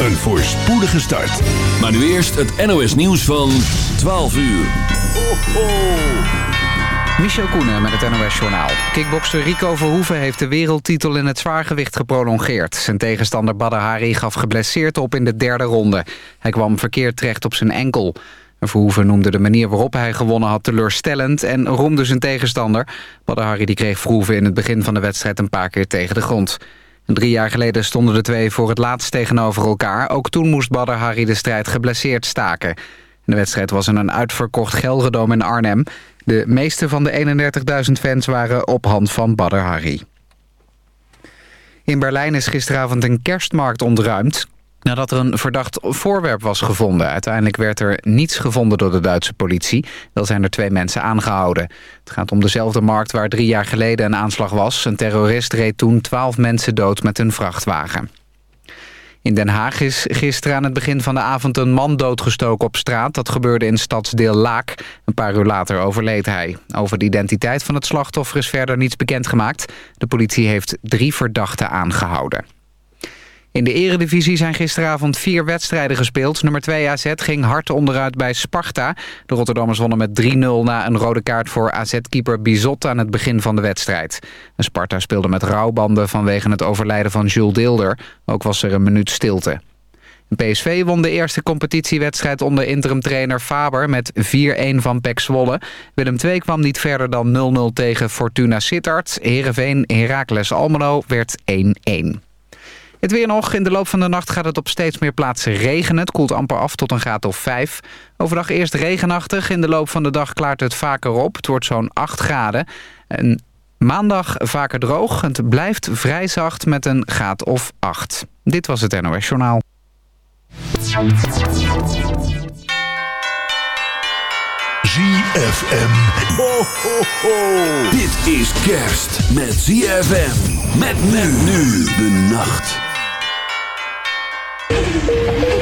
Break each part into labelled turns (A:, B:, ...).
A: een voorspoedige start.
B: Maar nu eerst het NOS nieuws van 12 uur.
A: Ho, ho.
C: Michel Koenen met het NOS-journaal. Kickbokser Rico Verhoeven heeft de wereldtitel in het zwaargewicht geprolongeerd. Zijn tegenstander Badr Hari gaf geblesseerd op in de derde ronde. Hij kwam verkeerd terecht op zijn enkel. Verhoeven noemde de manier waarop hij gewonnen had teleurstellend... en roemde zijn tegenstander. Badr Hari die kreeg Verhoeven in het begin van de wedstrijd een paar keer tegen de grond. Drie jaar geleden stonden de twee voor het laatst tegenover elkaar. Ook toen moest Badr Hari de strijd geblesseerd staken. De wedstrijd was in een uitverkocht Gelredome in Arnhem. De meeste van de 31.000 fans waren op hand van Badr Hari. In Berlijn is gisteravond een kerstmarkt ontruimd... nadat er een verdacht voorwerp was gevonden. Uiteindelijk werd er niets gevonden door de Duitse politie. Wel zijn er twee mensen aangehouden. Het gaat om dezelfde markt waar drie jaar geleden een aanslag was. Een terrorist reed toen twaalf mensen dood met een vrachtwagen. In Den Haag is gisteren aan het begin van de avond een man doodgestoken op straat. Dat gebeurde in stadsdeel Laak. Een paar uur later overleed hij. Over de identiteit van het slachtoffer is verder niets bekendgemaakt. De politie heeft drie verdachten aangehouden. In de eredivisie zijn gisteravond vier wedstrijden gespeeld. Nummer 2 AZ ging hard onderuit bij Sparta. De Rotterdammers wonnen met 3-0 na een rode kaart voor AZ-keeper Bizot aan het begin van de wedstrijd. Sparta speelde met rouwbanden vanwege het overlijden van Jules Deelder. Ook was er een minuut stilte. PSV won de eerste competitiewedstrijd onder interimtrainer Faber met 4-1 van PEC Zwolle. Willem II kwam niet verder dan 0-0 tegen Fortuna Sittard. Heerenveen Heracles Almelo werd 1-1. Het weer nog. In de loop van de nacht gaat het op steeds meer plaatsen regenen. Het koelt amper af tot een graad of 5. Overdag eerst regenachtig. In de loop van de dag klaart het vaker op. Het wordt zo'n 8 graden. En maandag vaker droog. Het blijft vrij zacht met een graad of 8. Dit was het NOS Journaal.
A: ZFM. Ho, ho, ho.
B: Dit is kerst met ZFM. Met men nu de nacht. Thank
D: you.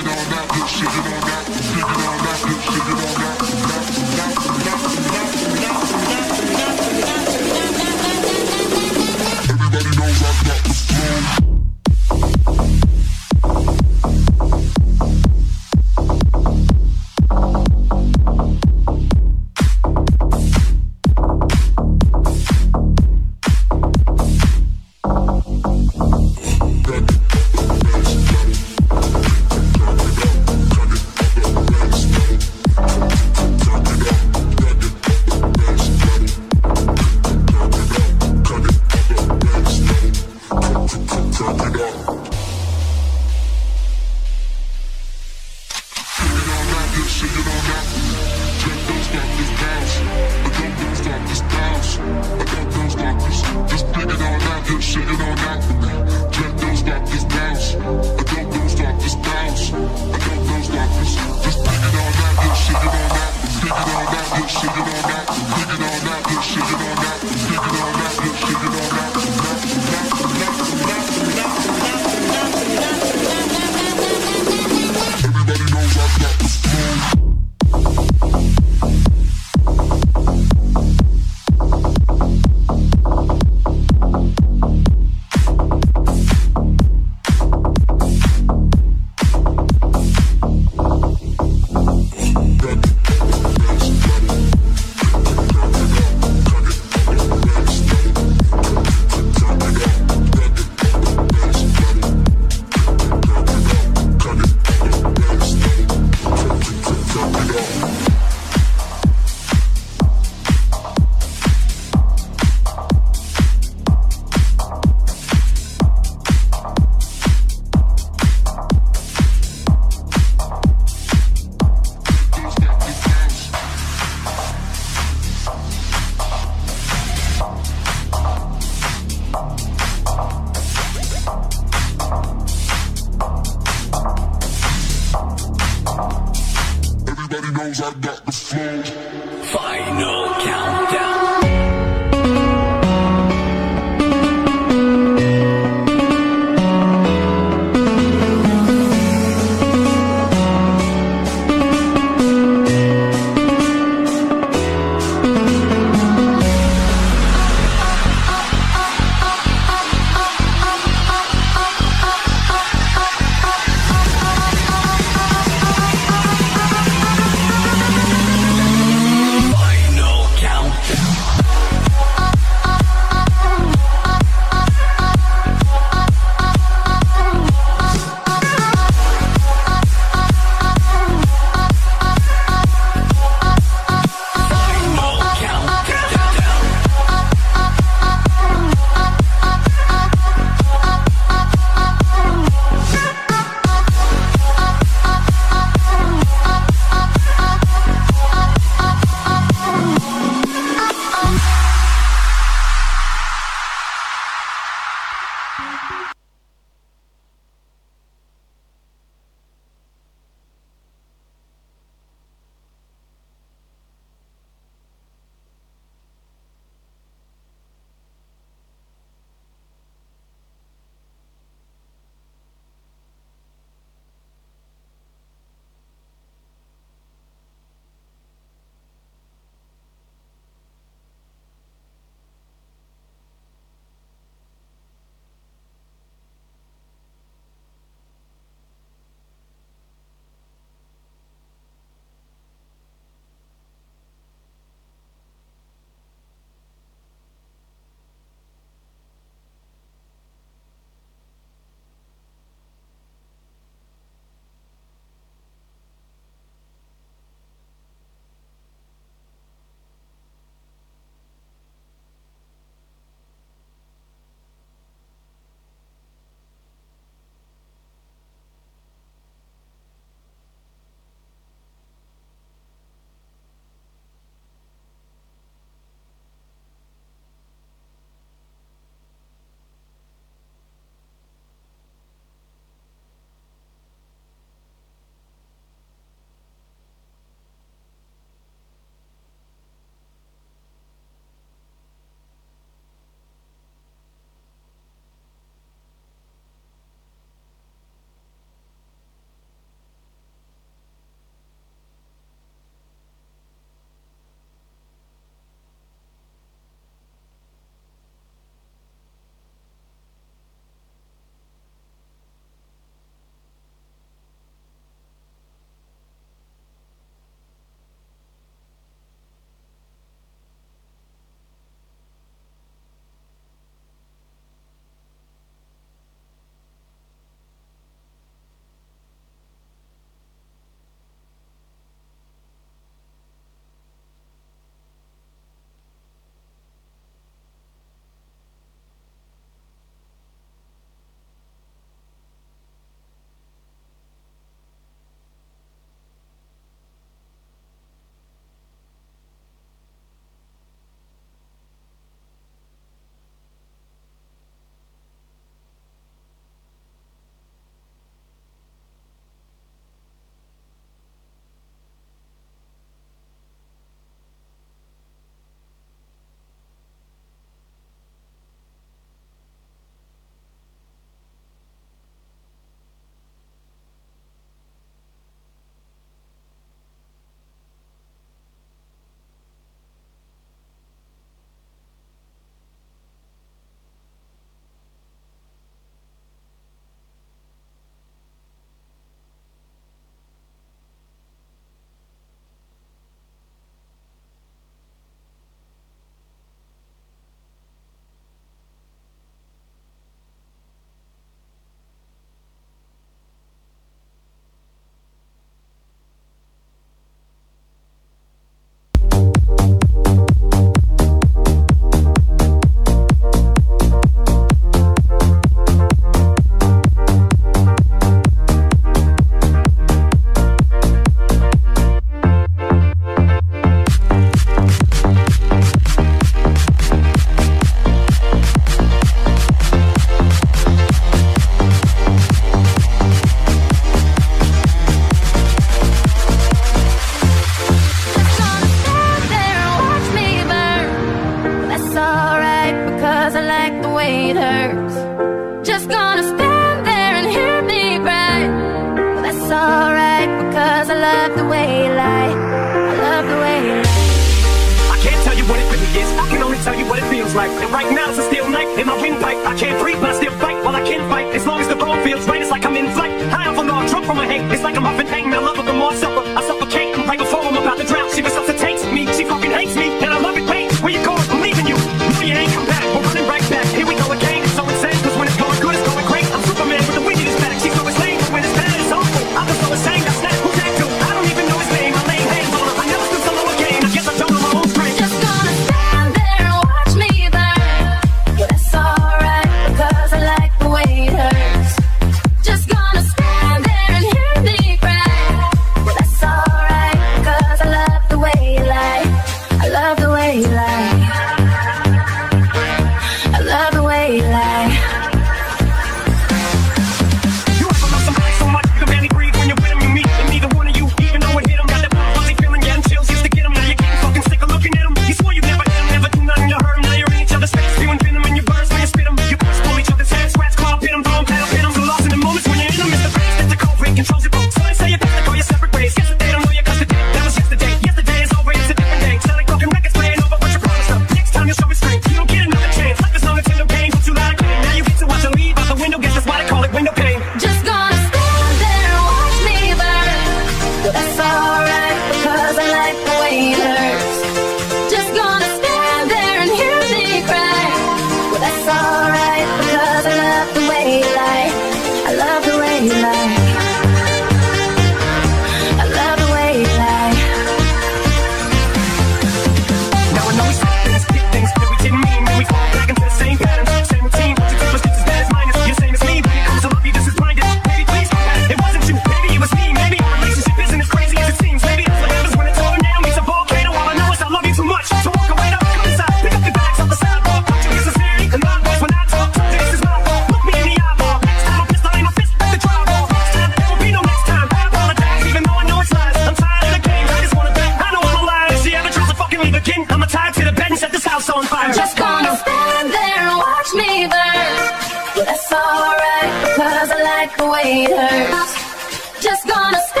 D: like the
E: way it hurts. Just gonna spend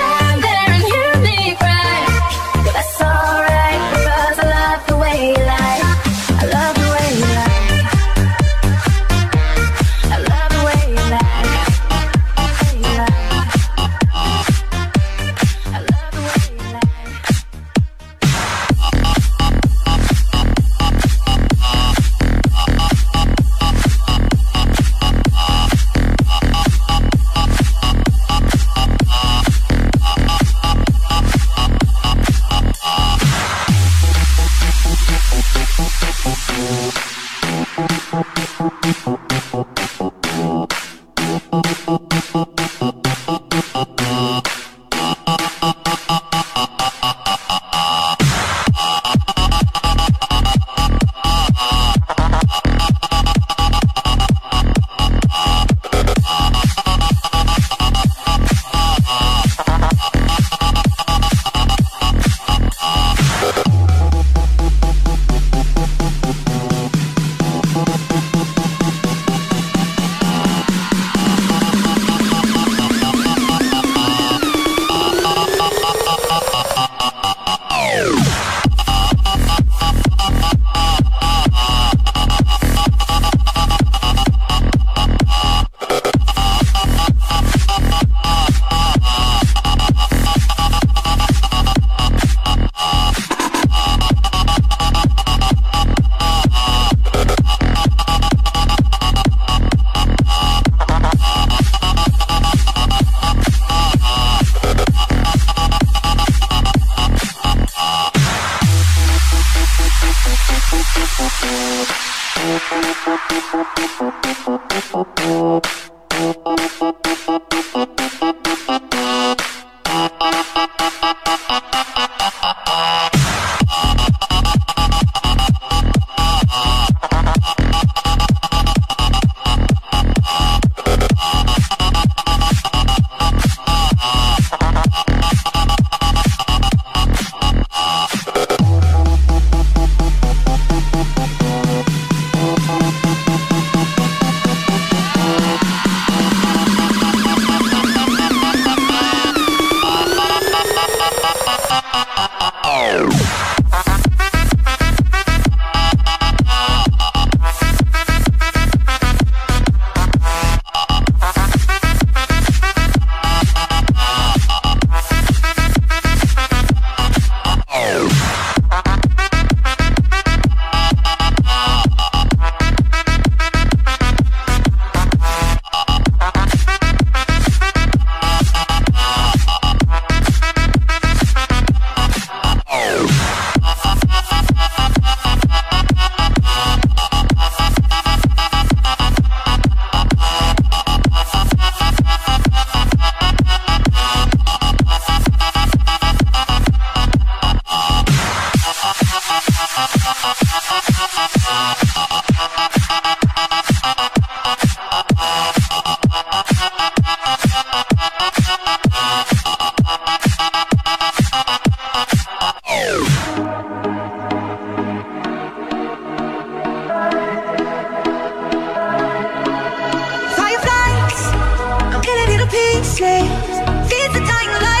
E: Thank you.
D: pieces. Kids the dying light.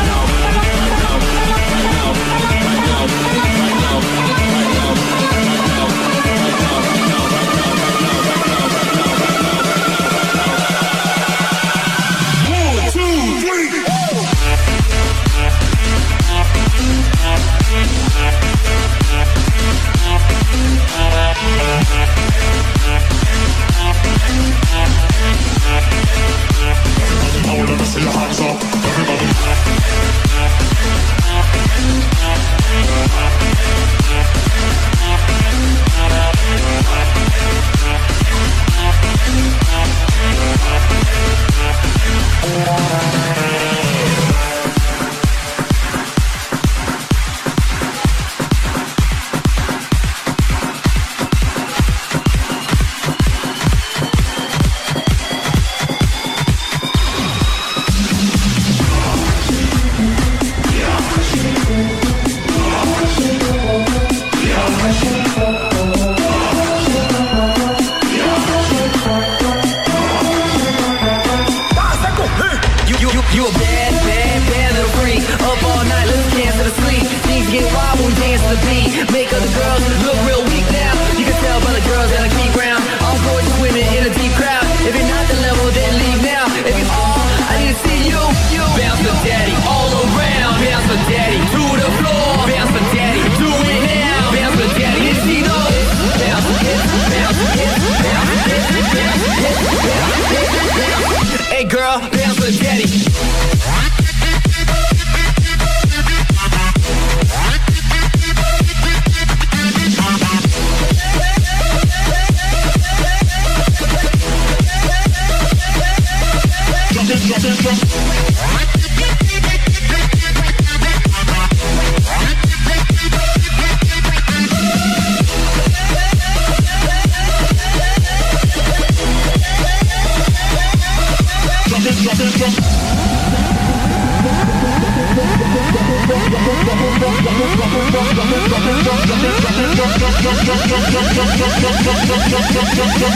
F: your hands up.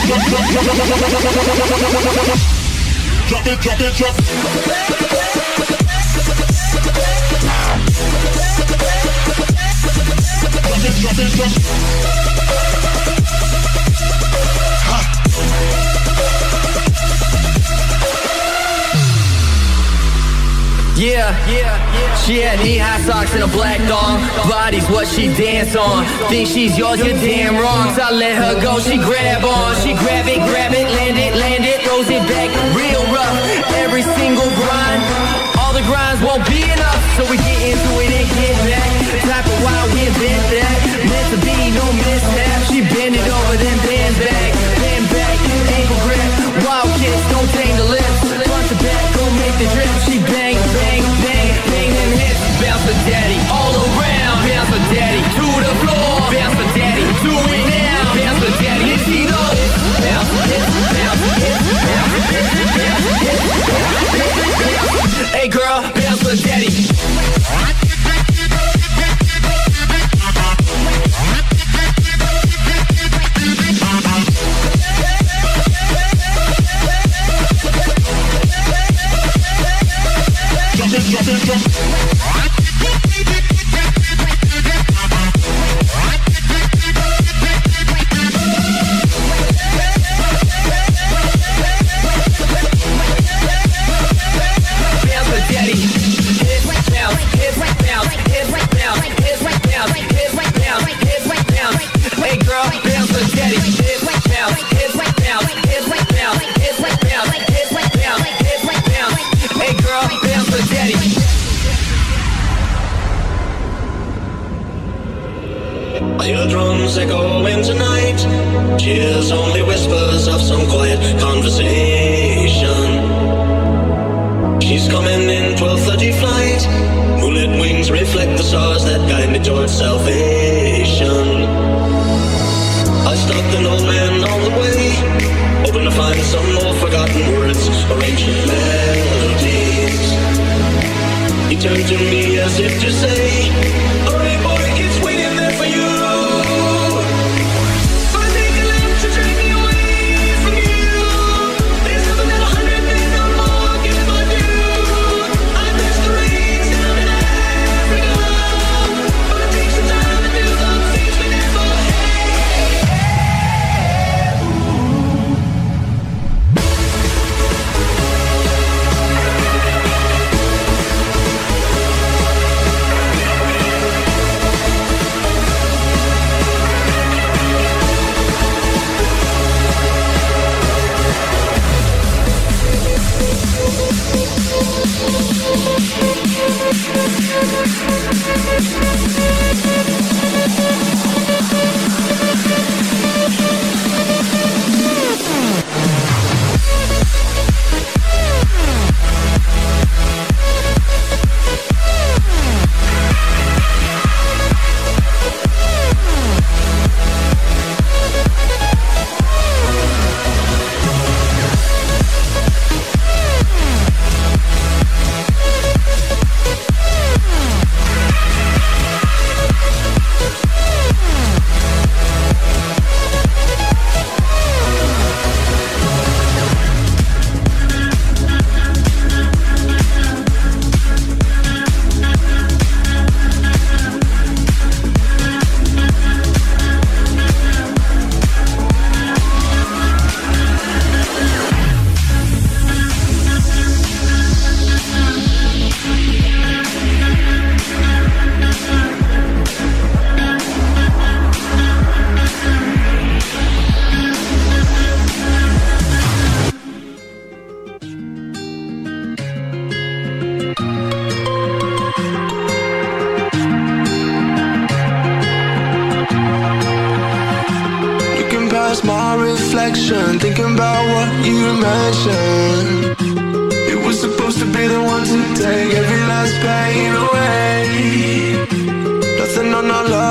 G: Yeah, yeah, yeah. She had knee-high socks and a black thong. Body's what she dance on. Think she's yours, you're damn wrong. So I let her go, she grab on. She grab it, grab it, land it, land it, throws it back real rough. Every single grind, all the grinds won't be enough. So we get into it and get back. Type of wild, we invent that. Meant to be, no mishap. She bend it over, then bend back. Bend back, ankle grip. Wild kicks, don't tame the lips. Front to back, go make the drip. She daddy, all around.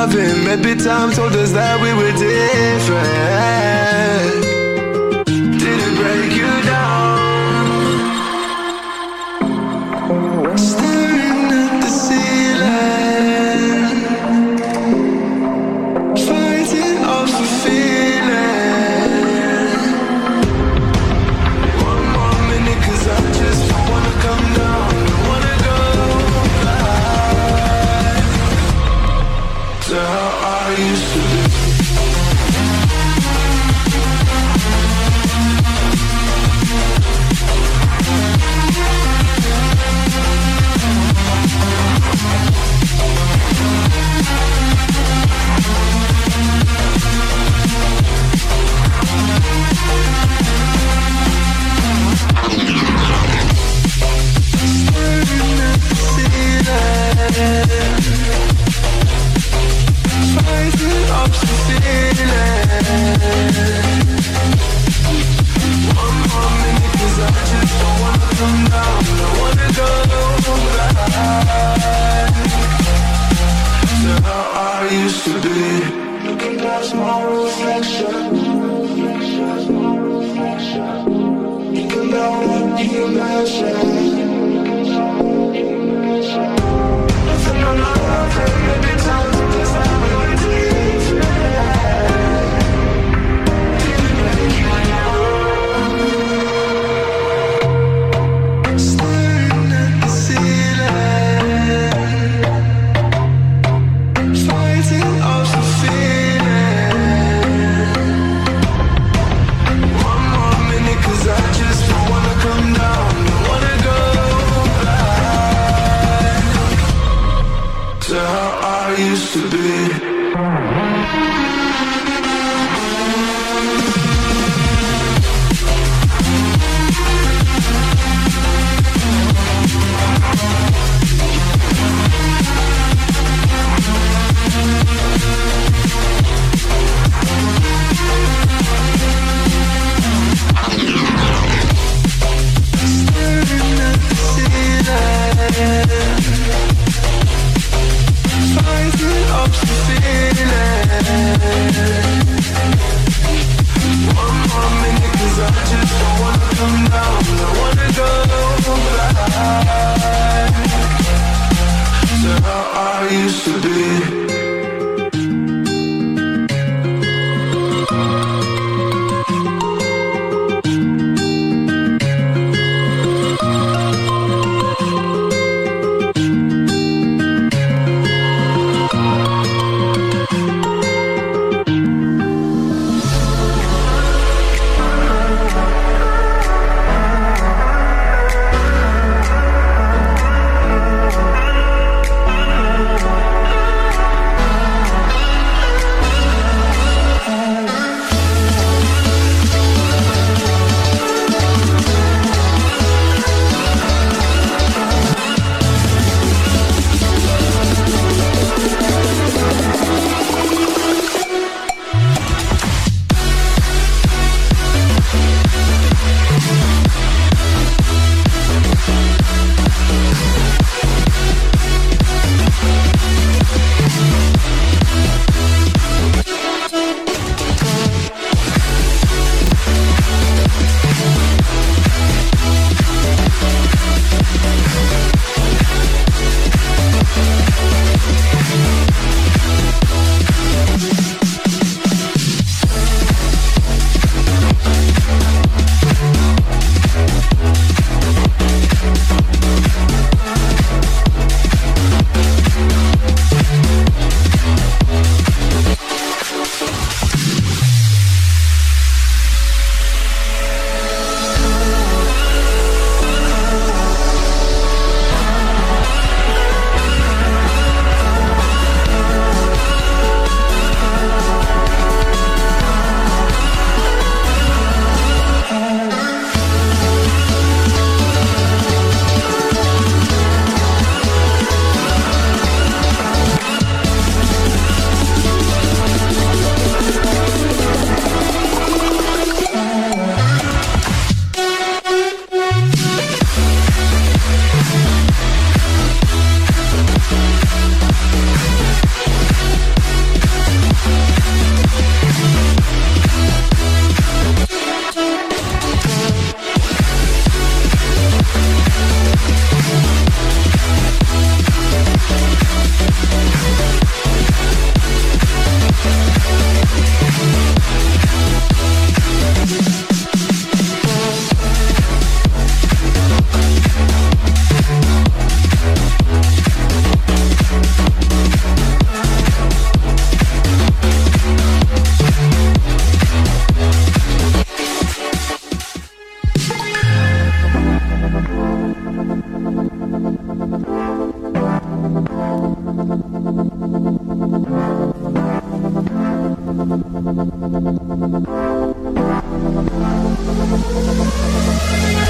H: Loving, maybe time told us that we were different.
G: Thank